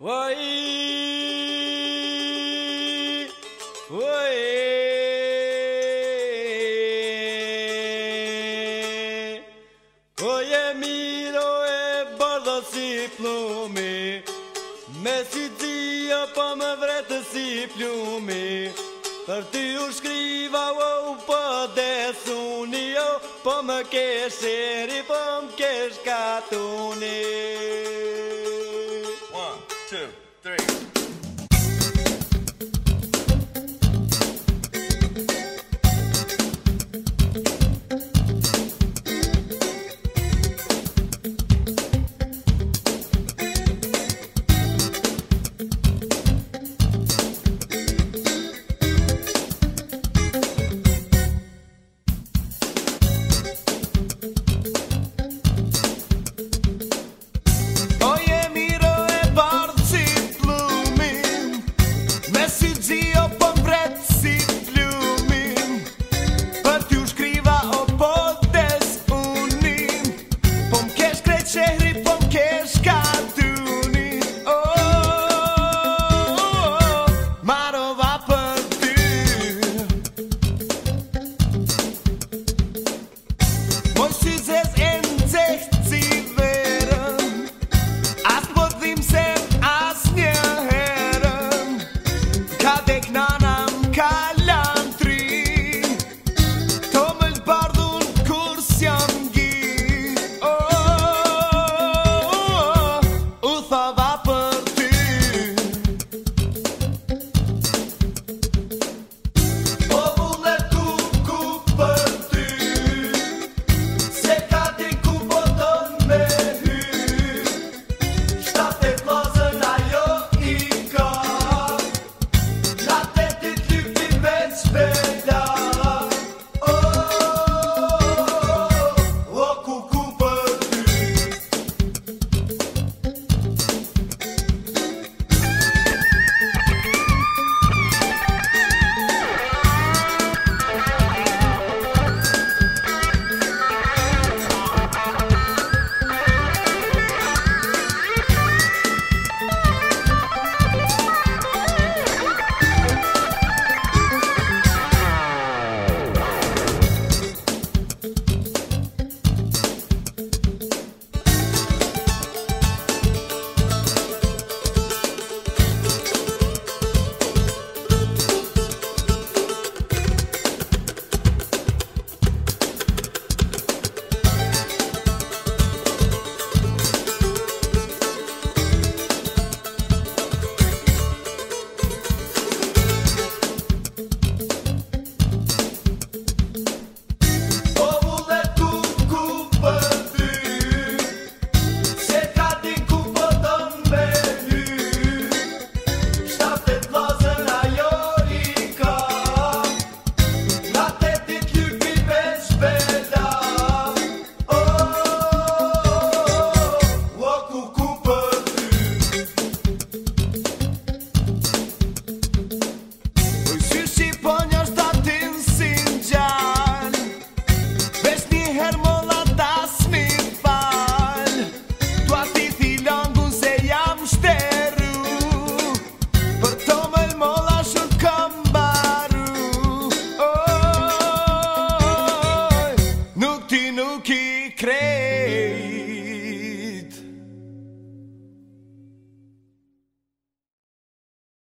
Vaj Vaj Koje miro e bardha si plumi Me si cia pa me vrete si plumi Për ty u shkriva u wow, po pëdesu Po më kesh seri, po më kesh katunit to. no que crer.